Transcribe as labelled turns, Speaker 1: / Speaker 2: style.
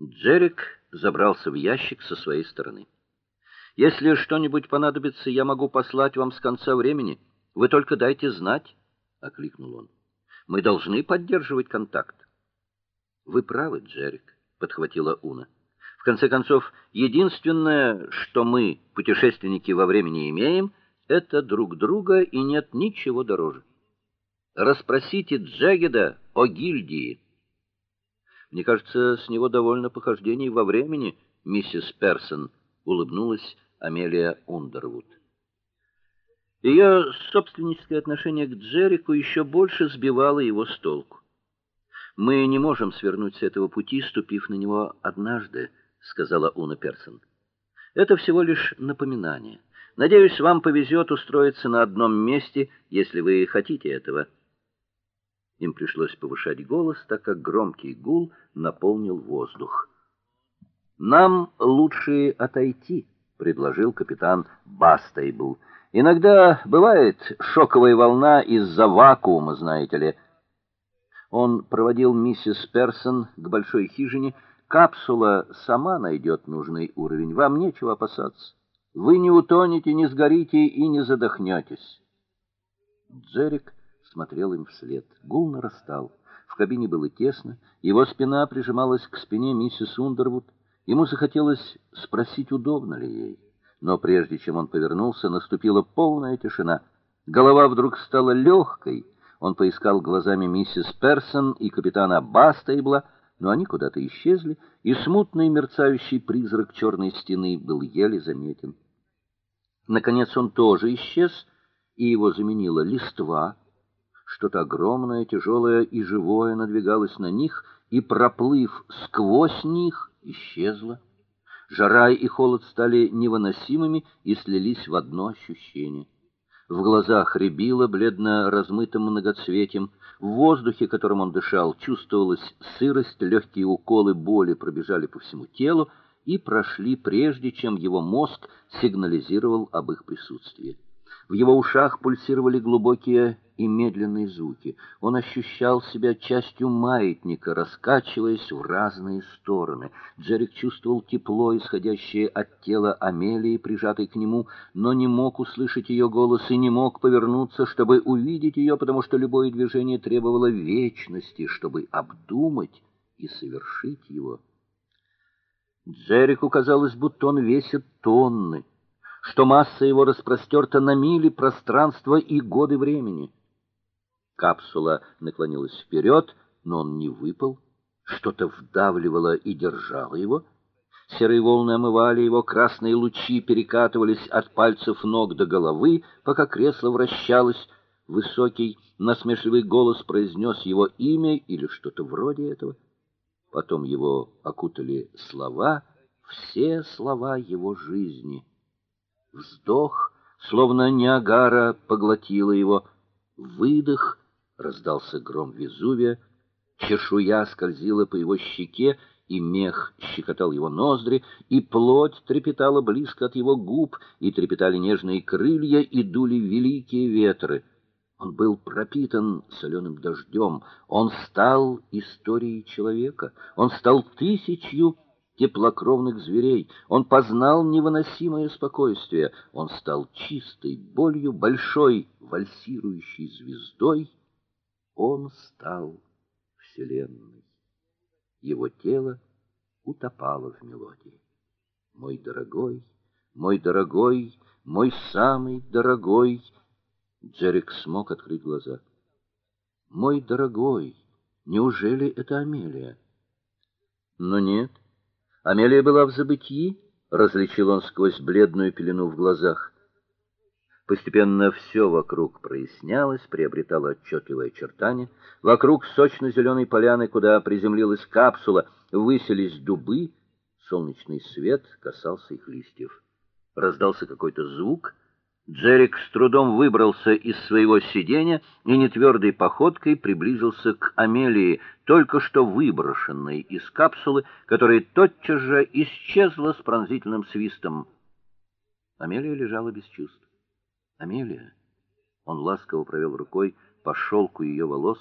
Speaker 1: Джерик забрался в ящик со своей стороны. Если что-нибудь понадобится, я могу послать вам с конца времени. Вы только дайте знать, окликнул он. Мы должны поддерживать контакт. Вы правы, Джерик, подхватила Уна. В конце концов, единственное, что мы, путешественники во времени имеем, это друг друга и нет ничего дороже. Распросите Джегеда о гильдии. Мне кажется, с него довольно похождений во времени, миссис Персон, улыбнулась Амелия Ундервуд. Ее собственническое отношение к Джеррику еще больше сбивало его с толку. Мы не можем свернуть с этого пути, ступив на него однажды, сказала Уна Персон. Это всего лишь напоминание. Надеюсь, вам повезет устроиться на одном месте, если вы хотите этого. Им пришлось повышать голос, так как громкий гул наполнил воздух. Нам лучше отойти, предложил капитан Бастейбл. Иногда бывает шоковая волна из-за вакуума, знаете ли. Он проводил миссис Персон к большой хижине. Капсула сама найдет нужный уровень. Вам нечего опасаться. Вы не утонете, не сгорите и не задохнетесь. Джерик смотрел им вслед. Гул нарастал. В кабине было тесно, его спина прижималась к спине миссис Ундервуд. Ему захотелось спросить, удобно ли ей. Но прежде чем он повернулся, наступила полная тишина. Голова вдруг стала легкой. Он поискал глазами миссис Персон и капитана Бастейбла, но они куда-то исчезли, и смутный мерцающий призрак черной стены был еле заметен. Наконец он тоже исчез, и его заменила листва, что-то огромное, тяжелое и живое надвигалось на них и, проплыв сквозь них, исчезло. Жара и холод стали невыносимыми и слились в одно ощущение. В глазах рябило бледно размытым многоцветием, в воздухе, которым он дышал, чувствовалась сырость, легкие уколы боли пробежали по всему телу и прошли прежде, чем его мозг сигнализировал об их присутствии. В его ушах пульсировали глубокие и медленные звуки. Он ощущал себя частью маятника, раскачиваясь в разные стороны. Джерик чувствовал тепло, исходящее от тела Амелии, прижатой к нему, но не мог услышать ее голос и не мог повернуться, чтобы увидеть ее, потому что любое движение требовало вечности, чтобы обдумать и совершить его. Джерику казалось, будто он весит тонны что масса его распростерта на мили пространства и годы времени. Капсула наклонилась вперед, но он не выпал. Что-то вдавливало и держало его. Серые волны омывали его, красные лучи перекатывались от пальцев ног до головы, пока кресло вращалось. Высокий, насмешливый голос произнес его имя или что-то вроде этого. Потом его окутали слова, все слова его жизни. Вздох, словно Ниагара поглотила его. Выдох, раздался гром Везувия. Чешуя скользила по его щеке, и мех щекотал его ноздри, и плоть трепетала близко от его губ, и трепетали нежные крылья, и дули великие ветры. Он был пропитан соленым дождем, он стал историей человека, он стал тысячью теплокровных зверей. Он познал невыносимое спокойствие. Он стал чистой болью, большой вальсирующей звездой. Он стал вселенной. Его тело утопало в мелодии. Мой дорогой, мой дорогой, мой самый дорогой. Джерик смог открыть глаза. Мой дорогой, неужели это Амелия? Но нет. Амелия была в забытии, различил он сквозь бледную пелену в глазах. Постепенно все вокруг прояснялось, приобретало отчетливые очертания. Вокруг сочно зеленой поляны, куда приземлилась капсула, высились дубы. Солнечный свет касался их листьев. Раздался какой-то звук — Джерик с трудом выбрался из своего сиденья и нетвердой походкой приблизился к Амелии, только что выброшенной из капсулы, которая тотчас же исчезла с пронзительным свистом. Амелия лежала без чувств. Амелия. Он ласково провел рукой по шелку ее волос,